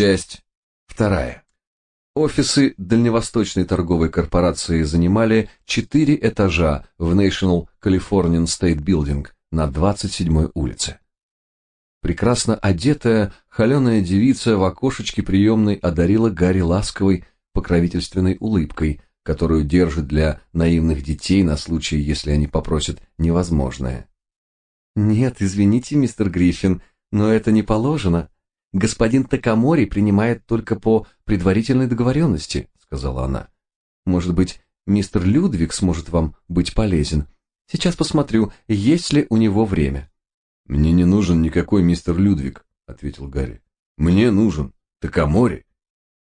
Часть вторая. Офисы Дальневосточной торговой корпорации занимали четыре этажа в National Californian State Building на 27-й улице. Прекрасно одетая, холеная девица в окошечке приемной одарила Гарри ласковой, покровительственной улыбкой, которую держит для наивных детей на случай, если они попросят невозможное. «Нет, извините, мистер Гриффин, но это не положено. Господин Такамори принимает только по предварительной договоренности», — сказала она. «Может быть, мистер Людвиг сможет вам быть полезен? Сейчас посмотрю, есть ли у него время». «Мне не нужен никакой мистер Людвиг», — ответил Гарри. «Мне нужен Такамори».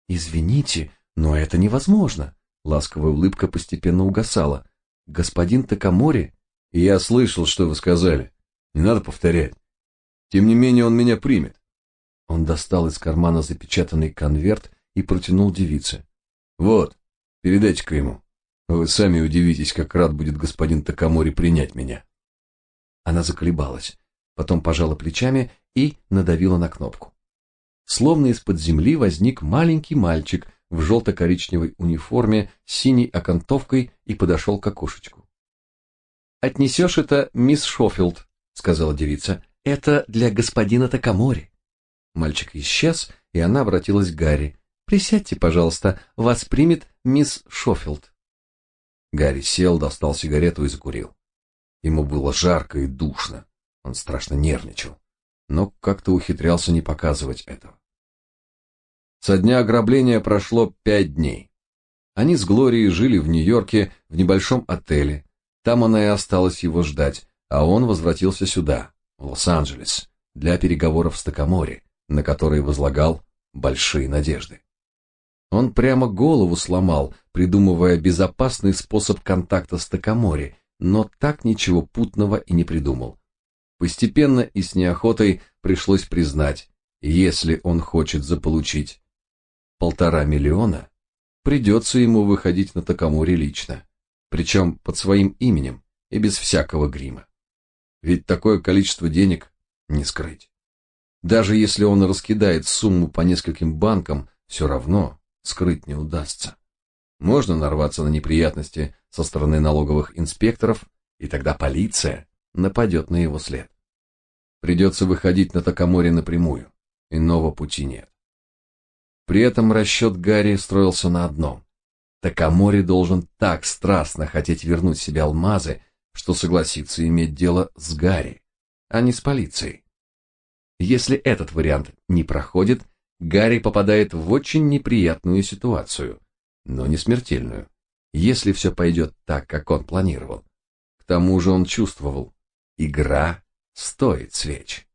«Извините, но это невозможно». Ласковая улыбка постепенно угасала. «Господин Такамори...» «Я слышал, что вы сказали. Не надо повторять. Тем не менее, он меня примет». Он достал из кармана запечатанный конверт и протянул девице. «Вот, передайте-ка ему. Вы сами удивитесь, как рад будет господин Такамори принять меня». Она заколебалась потом пожала плечами и надавила на кнопку. Словно из-под земли возник маленький мальчик в желто-коричневой униформе с синей окантовкой и подошел к окошечку. «Отнесешь это мисс Шофилд», — сказала девица. «Это для господина Такамори». Мальчик исчез, и она обратилась к Гарри. «Присядьте, пожалуйста, вас примет мисс Шофилд». Гарри сел, достал сигарету и закурил. Ему было жарко и душно. Он страшно нервничал, но как-то ухитрялся не показывать этого. Со дня ограбления прошло пять дней. Они с Глорией жили в Нью-Йорке в небольшом отеле. Там она и осталась его ждать, а он возвратился сюда, в Лос-Анджелес, для переговоров с Такамори, на которые возлагал большие надежды. Он прямо голову сломал, придумывая безопасный способ контакта с Такамори, но так ничего путного и не придумал. Постепенно и с неохотой пришлось признать, если он хочет заполучить полтора миллиона, придется ему выходить на Такамури лично, причем под своим именем и без всякого грима. Ведь такое количество денег не скрыть. Даже если он раскидает сумму по нескольким банкам, все равно скрыть не удастся. Можно нарваться на неприятности со стороны налоговых инспекторов, и тогда полиция нападет на его след. Придется выходить на Такамори напрямую, иного пути нет. При этом расчет Гарри строился на одном. Такамори должен так страстно хотеть вернуть себе алмазы, что согласится иметь дело с Гарри, а не с полицией. Если этот вариант не проходит, Гарри попадает в очень неприятную ситуацию, но не смертельную, если все пойдет так, как он планировал. К тому же он чувствовал, игра стоит свеч.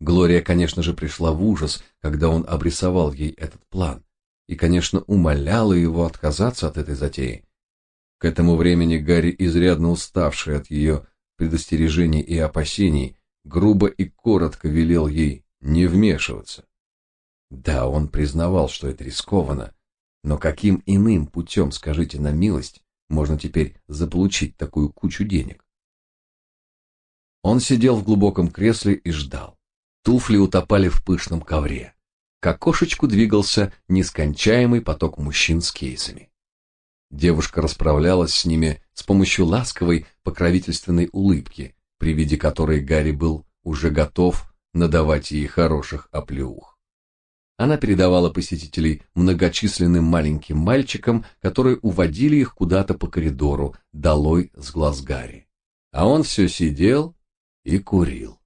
Глория, конечно же, пришла в ужас, когда он обрисовал ей этот план, и, конечно, умоляла его отказаться от этой затеи. К этому времени Гарри, изрядно уставший от ее предостережений и опасений, грубо и коротко велел ей не вмешиваться. Да, он признавал, что это рискованно, но каким иным путем, скажите на милость, можно теперь заполучить такую кучу денег? Он сидел в глубоком кресле и ждал. Туфли утопали в пышном ковре. К окошечку двигался нескончаемый поток мужчин с кейсами. Девушка расправлялась с ними с помощью ласковой покровительственной улыбки, при виде которой Гарри был уже готов надавать ей хороших оплеух. Она передавала посетителей многочисленным маленьким мальчикам, которые уводили их куда-то по коридору, долой с глаз Гарри. А он все сидел и курил.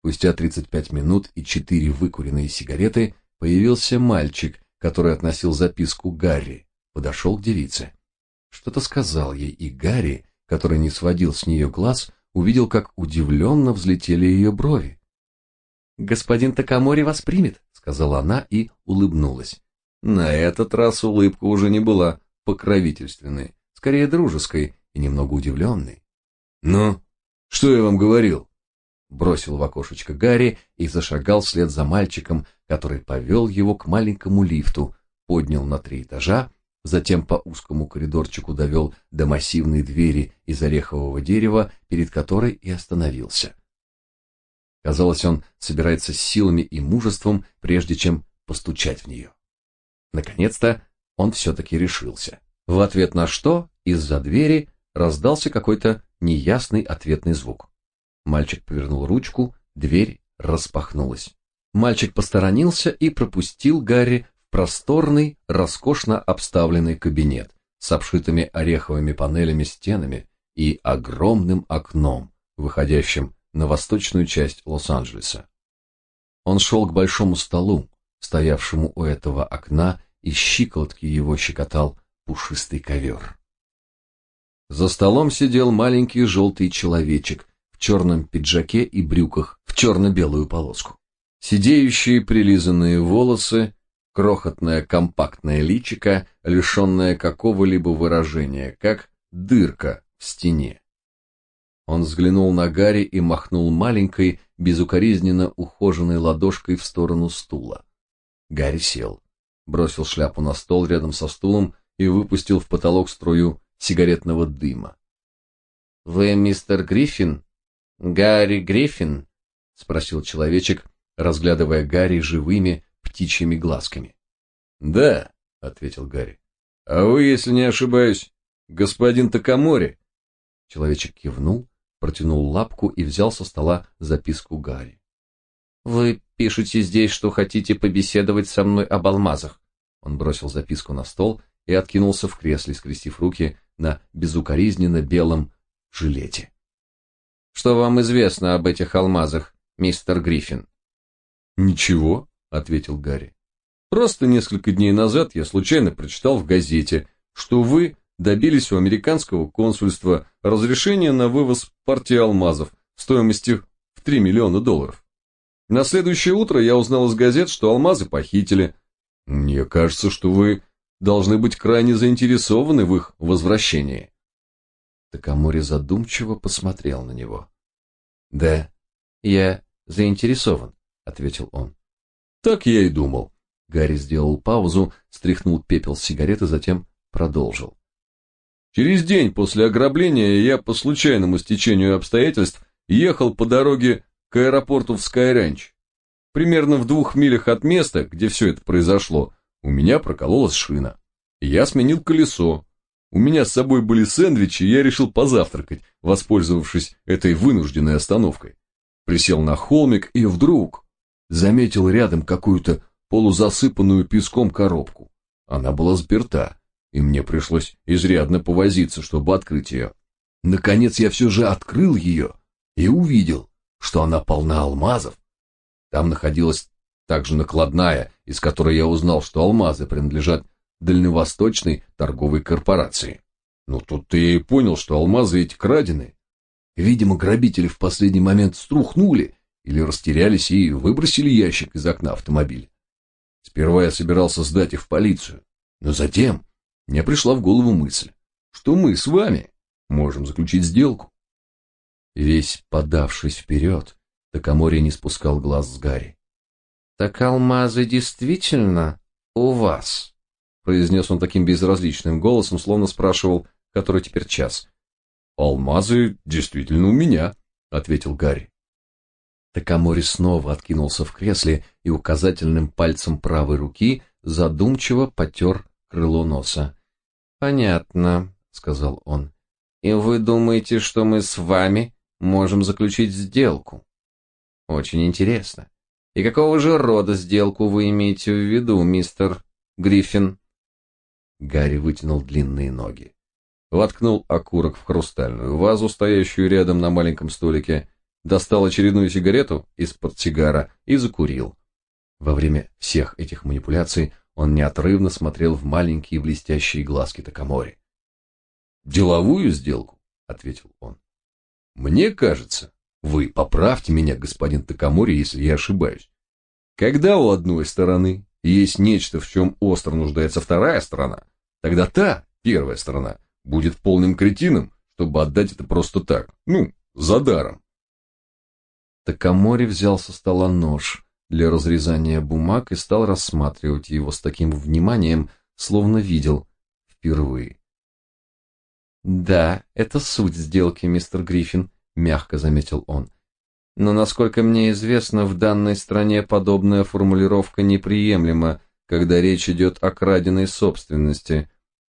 Спустя 35 минут и четыре выкуренные сигареты появился мальчик, который относил записку Гарри, подошел к девице. Что-то сказал ей, и Гарри, который не сводил с нее глаз, увидел, как удивленно взлетели ее брови. «Господин Такамори вас примет», — сказала она и улыбнулась. На этот раз улыбка уже не была покровительственной, скорее дружеской и немного удивленной. «Ну, что я вам говорил? Бросил в окошечко Гарри и зашагал вслед за мальчиком, который повел его к маленькому лифту, поднял на три этажа, затем по узкому коридорчику довел до массивной двери из орехового дерева, перед которой и остановился. Казалось, он собирается силами и мужеством, прежде чем постучать в нее. Наконец-то он все-таки решился. В ответ на что из-за двери раздался какой-то неясный ответный звук. Мальчик повернул ручку, дверь распахнулась. Мальчик посторонился и пропустил Гарри просторный, роскошно обставленный кабинет с обшитыми ореховыми панелями стенами и огромным окном, выходящим на восточную часть Лос-Анджелеса. Он шел к большому столу, стоявшему у этого окна, и щиколотки его щекотал пушистый ковер. За столом сидел маленький желтый человечек в черном пиджаке и брюках в черно-белую полоску. Сидеющие прилизанные волосы, крохотное компактное личико, лишенное какого-либо выражения, как дырка в стене. Он взглянул на Гарри и махнул маленькой, безукоризненно ухоженной ладошкой в сторону стула. Гарри сел, бросил шляпу на стол рядом со стулом и выпустил в потолок струю сигаретного дыма. «Вы мистер Гриффин? Гарри Гриффин?» — спросил человечек, разглядывая Гарри живыми птичьими глазками. «Да», — ответил Гарри. «А вы, если не ошибаюсь, господин Такамори?» Человечек кивнул, протянул лапку и взял со стола записку Гарри. «Вы пишете здесь, что хотите побеседовать со мной об алмазах?» Он бросил записку на стол и откинулся в кресле, скрестив руки на безукоризненно белом жилете. «Что вам известно об этих алмазах, мистер Гриффин?» «Ничего», — ответил Гарри. «Просто несколько дней назад я случайно прочитал в газете, что вы добились у американского консульства разрешения на вывоз партии алмазов стоимостью в 3 миллиона долларов. На следующее утро я узнал из газет, что алмазы похитили. Мне кажется, что вы должны быть крайне заинтересованы в их возвращении. Такамори задумчиво посмотрел на него. «Да, я заинтересован», — ответил он. «Так я и думал». Гарри сделал паузу, стряхнул пепел с сигареты, затем продолжил. Через день после ограбления я по случайному стечению обстоятельств ехал по дороге к аэропорту в Скайранч. Примерно в двух милях от места, где все это произошло, у меня прокололась шина. Я сменил колесо. У меня с собой были сэндвичи, и я решил позавтракать, воспользовавшись этой вынужденной остановкой. Присел на холмик и вдруг заметил рядом какую-то полузасыпанную песком коробку. Она была сперта и мне пришлось изрядно повозиться, чтобы открыть ее. Наконец я все же открыл ее и увидел, что она полна алмазов. Там находилась также накладная, из которой я узнал, что алмазы принадлежат Дальневосточной торговой корпорации. Ну тут ты и понял, что алмазы эти крадены. Видимо, грабители в последний момент струхнули или растерялись и выбросили ящик из окна автомобиля. Сперва я собирался сдать их в полицию, но затем мне пришла в голову мысль, что мы с вами можем заключить сделку. Весь подавшись вперед, Такамори не спускал глаз с Гарри. «Так алмазы действительно у вас?» произнес он таким безразличным голосом, словно спрашивал, который теперь час. «Алмазы действительно у меня», — ответил Гарри. Такамори снова откинулся в кресле и указательным пальцем правой руки задумчиво потер крыло носа. «Понятно», — сказал он. «И вы думаете, что мы с вами можем заключить сделку?» «Очень интересно. И какого же рода сделку вы имеете в виду, мистер Гриффин?» Гарри вытянул длинные ноги. Воткнул окурок в хрустальную вазу, стоящую рядом на маленьком столике, достал очередную сигарету из портсигара и закурил. Во время всех этих манипуляций он неотрывно смотрел в маленькие блестящие глазки Такамори. «Деловую сделку?» — ответил он. «Мне кажется, вы поправьте меня, господин Такамори, если я ошибаюсь. Когда у одной стороны есть нечто, в чем остро нуждается вторая сторона, тогда та, первая сторона, будет полным кретином, чтобы отдать это просто так, ну, за даром». Такамори взял со стола нож, для разрезания бумаг и стал рассматривать его с таким вниманием, словно видел впервые. «Да, это суть сделки, мистер Гриффин», — мягко заметил он. Но, насколько мне известно, в данной стране подобная формулировка неприемлема, когда речь идет о краденой собственности.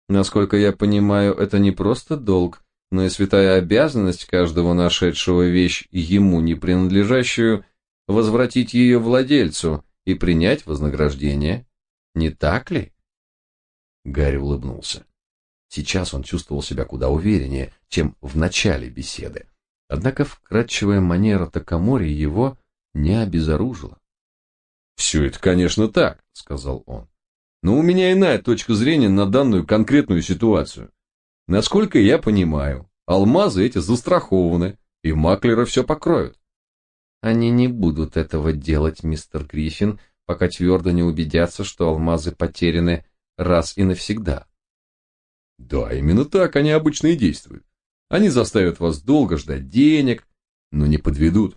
Насколько я понимаю, это не просто долг, но и святая обязанность каждого нашедшего вещь ему не принадлежащую возвратить ее владельцу и принять вознаграждение. Не так ли? Гарри улыбнулся. Сейчас он чувствовал себя куда увереннее, чем в начале беседы. Однако вкрадчивая манера Такамори его не обезоружила. «Все это, конечно, так», — сказал он. «Но у меня иная точка зрения на данную конкретную ситуацию. Насколько я понимаю, алмазы эти застрахованы, и маклеры все покроют». «Они не будут этого делать, мистер Гриффин, пока твердо не убедятся, что алмазы потеряны раз и навсегда». «Да, именно так они обычно и действуют. Они заставят вас долго ждать денег, но не подведут.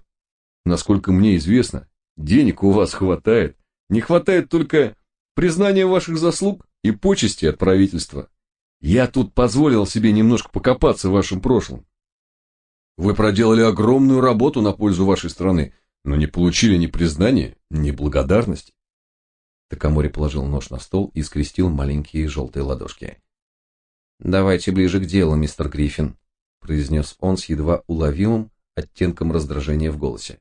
Насколько мне известно, денег у вас хватает. Не хватает только признания ваших заслуг и почести от правительства. Я тут позволил себе немножко покопаться в вашем прошлом. Вы проделали огромную работу на пользу вашей страны, но не получили ни признания, ни благодарности. Такамори положил нож на стол и скрестил маленькие желтые ладошки. «Давайте ближе к делу, мистер Гриффин», произнес он с едва уловимым оттенком раздражения в голосе.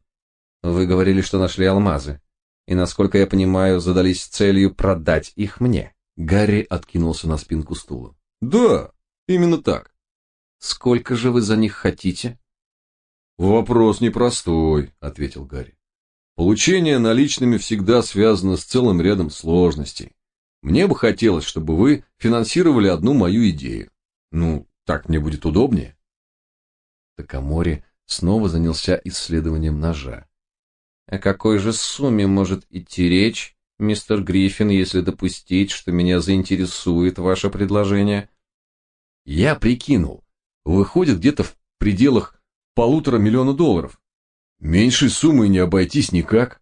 Вы говорили, что нашли алмазы, и, насколько я понимаю, задались целью продать их мне. Гарри откинулся на спинку стула. Да, именно так. Сколько же вы за них хотите? Вопрос непростой, ответил Гарри. Получение наличными всегда связано с целым рядом сложностей. Мне бы хотелось, чтобы вы финансировали одну мою идею. Ну, так мне будет удобнее. Такамори снова занялся исследованием ножа. О какой же сумме может идти речь, мистер Гриффин, если допустить, что меня заинтересует ваше предложение? Я прикинул. Выходит где-то в пределах полутора миллиона долларов. Меньшей суммы не обойтись никак.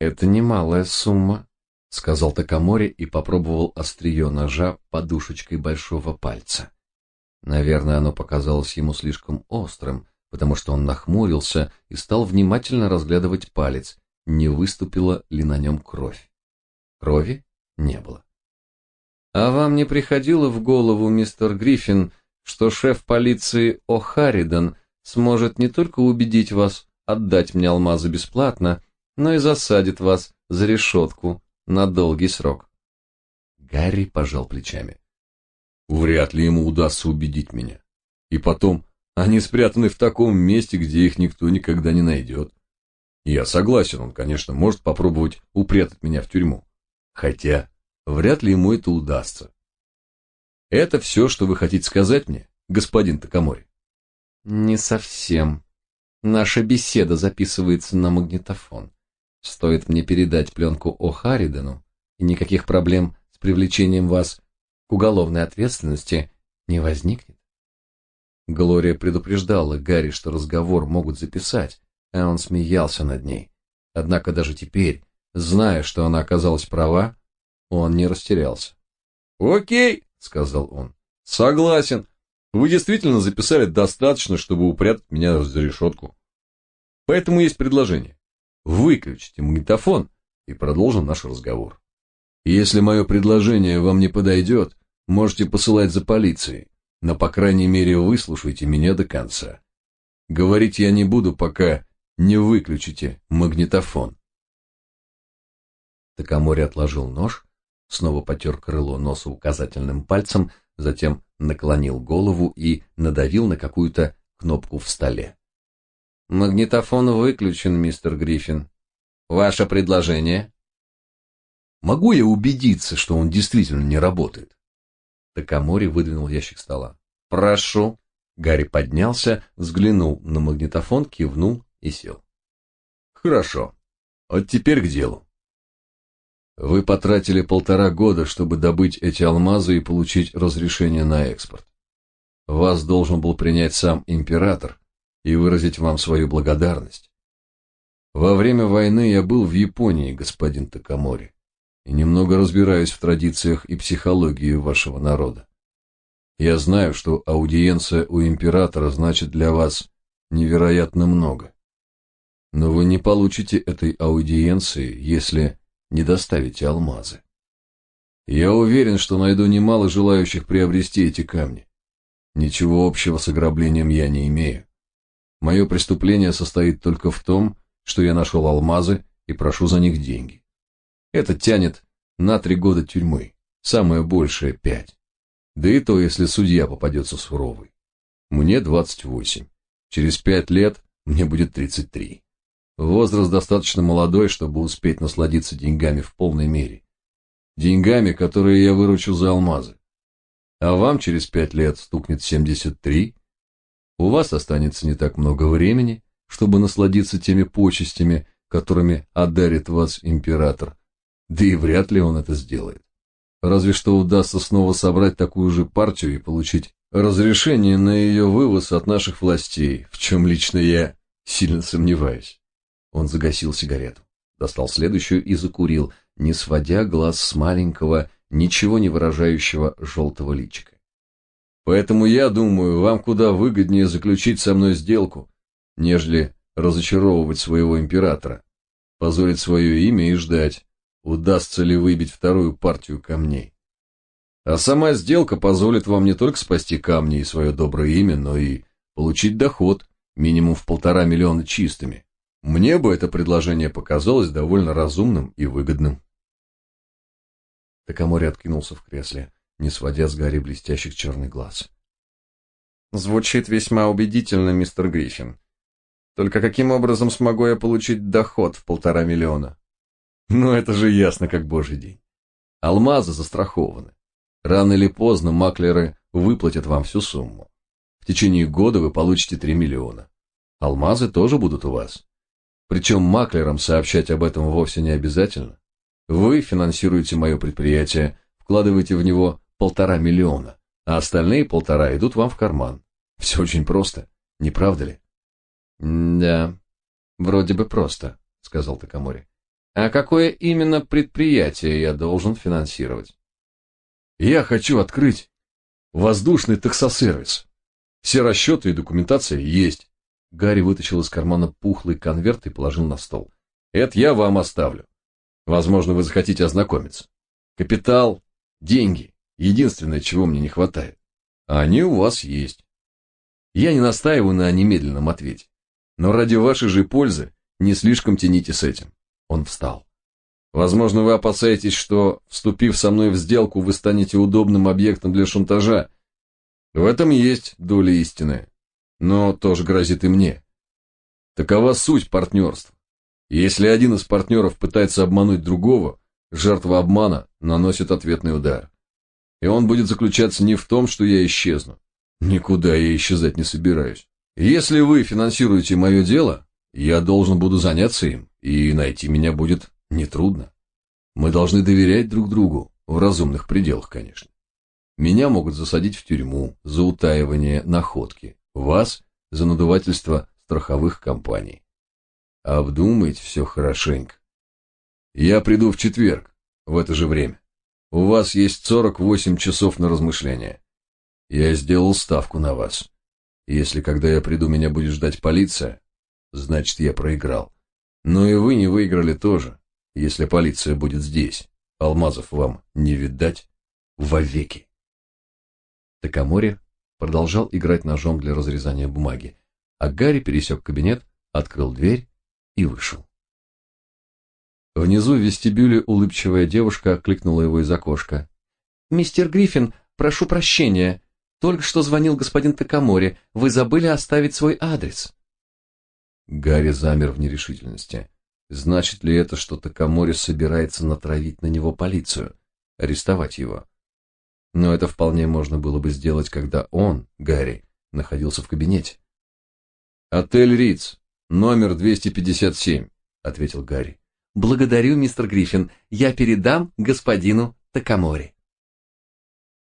Это немалая сумма, сказал Такамори и попробовал острие ножа подушечкой большого пальца. Наверное, оно показалось ему слишком острым, потому что он нахмурился и стал внимательно разглядывать палец, не выступила ли на нем кровь. Крови не было. А вам не приходило в голову, мистер Гриффин, что шеф полиции О'Харридан сможет не только убедить вас отдать мне алмазы бесплатно, но и засадит вас за решетку на долгий срок? Гарри пожал плечами. Вряд ли ему удастся убедить меня. И потом, они спрятаны в таком месте, где их никто никогда не найдет. Я согласен, он, конечно, может попробовать упрятать меня в тюрьму. Хотя, вряд ли ему это удастся. Это все, что вы хотите сказать мне, господин Такамори? Не совсем. Наша беседа записывается на магнитофон. Стоит мне передать пленку о Харидену, и никаких проблем с привлечением вас уголовной ответственности не возникнет. Глория предупреждала Гарри, что разговор могут записать, а он смеялся над ней. Однако даже теперь, зная, что она оказалась права, он не растерялся. «Окей», — сказал он, — «согласен. Вы действительно записали достаточно, чтобы упрятать меня за решетку. Поэтому есть предложение. Выключите магнитофон и продолжим наш разговор. Если мое предложение вам не подойдет, Можете посылать за полицией, но, по крайней мере, выслушайте меня до конца. Говорить я не буду, пока не выключите магнитофон. Такамори отложил нож, снова потер крыло носа указательным пальцем, затем наклонил голову и надавил на какую-то кнопку в столе. Магнитофон выключен, мистер Гриффин. Ваше предложение? Могу я убедиться, что он действительно не работает? Такамори выдвинул ящик стола. «Прошу». Гарри поднялся, взглянул на магнитофон, кивнул и сел. «Хорошо. Вот теперь к делу. Вы потратили полтора года, чтобы добыть эти алмазы и получить разрешение на экспорт. Вас должен был принять сам император и выразить вам свою благодарность. Во время войны я был в Японии, господин Такамори и немного разбираюсь в традициях и психологии вашего народа. Я знаю, что аудиенция у императора значит для вас невероятно много. Но вы не получите этой аудиенции, если не доставите алмазы. Я уверен, что найду немало желающих приобрести эти камни. Ничего общего с ограблением я не имею. Мое преступление состоит только в том, что я нашел алмазы и прошу за них деньги. Это тянет на три года тюрьмы, самое большее пять. Да и то, если судья попадется суровый. Мне 28. Через пять лет мне будет 33. Возраст достаточно молодой, чтобы успеть насладиться деньгами в полной мере. Деньгами, которые я выручу за алмазы. А вам через пять лет стукнет 73. У вас останется не так много времени, чтобы насладиться теми почестями, которыми одарит вас император. Да и вряд ли он это сделает. Разве что удастся снова собрать такую же партию и получить разрешение на ее вывоз от наших властей, в чем лично я сильно сомневаюсь. Он загасил сигарету, достал следующую и закурил, не сводя глаз с маленького, ничего не выражающего желтого личика. Поэтому я думаю, вам куда выгоднее заключить со мной сделку, нежели разочаровывать своего императора, позорить свое имя и ждать, удастся ли выбить вторую партию камней. А сама сделка позволит вам не только спасти камни и свое доброе имя, но и получить доход, минимум в полтора миллиона чистыми. Мне бы это предложение показалось довольно разумным и выгодным. Такамори откинулся в кресле, не сводя с Гарри блестящих черных глаз. Звучит весьма убедительно, мистер Гриффин. Только каким образом смогу я получить доход в полтора миллиона? Ну, это же ясно, как божий день. Алмазы застрахованы. Рано или поздно маклеры выплатят вам всю сумму. В течение года вы получите 3 миллиона. Алмазы тоже будут у вас. Причем маклерам сообщать об этом вовсе не обязательно. Вы финансируете мое предприятие, вкладываете в него полтора миллиона, а остальные полтора идут вам в карман. Все очень просто, не правда ли? «Да, вроде бы просто», — сказал Такамори. А какое именно предприятие я должен финансировать? Я хочу открыть воздушный таксосервис. Все расчеты и документация есть. Гарри вытащил из кармана пухлый конверт и положил на стол. Это я вам оставлю. Возможно, вы захотите ознакомиться. Капитал, деньги — единственное, чего мне не хватает. А они у вас есть. Я не настаиваю на немедленном ответе. Но ради вашей же пользы не слишком тяните с этим. Он встал. Возможно, вы опасаетесь, что, вступив со мной в сделку, вы станете удобным объектом для шантажа. В этом есть доля истины, но тоже грозит и мне. Такова суть партнерства. Если один из партнеров пытается обмануть другого, жертва обмана наносит ответный удар. И он будет заключаться не в том, что я исчезну. Никуда я исчезать не собираюсь. Если вы финансируете мое дело, я должен буду заняться им, и найти меня будет нетрудно. Мы должны доверять друг другу, в разумных пределах, конечно. Меня могут засадить в тюрьму за утаивание находки, вас за надувательство страховых компаний. Обдумайте все хорошенько. Я приду в четверг, в это же время. У вас есть 48 часов на размышление. Я сделал ставку на вас. Если когда я приду, меня будет ждать полиция, значит, я проиграл. Но и вы не выиграли тоже, если полиция будет здесь. Алмазов вам не видать вовеки. Такамори продолжал играть ножом для разрезания бумаги, а Гарри пересек кабинет, открыл дверь и вышел. Внизу в вестибюле улыбчивая девушка окликнула его из окошка. «Мистер Гриффин, прошу прощения. Только что звонил господин Такамори. Вы забыли оставить свой адрес». Гарри замер в нерешительности. Значит ли это, что Такамори собирается натравить на него полицию, арестовать его? Но это вполне можно было бы сделать, когда он, Гарри, находился в кабинете. «Отель Риц, номер 257», — ответил Гарри. «Благодарю, мистер Гриффин. Я передам господину Такамори».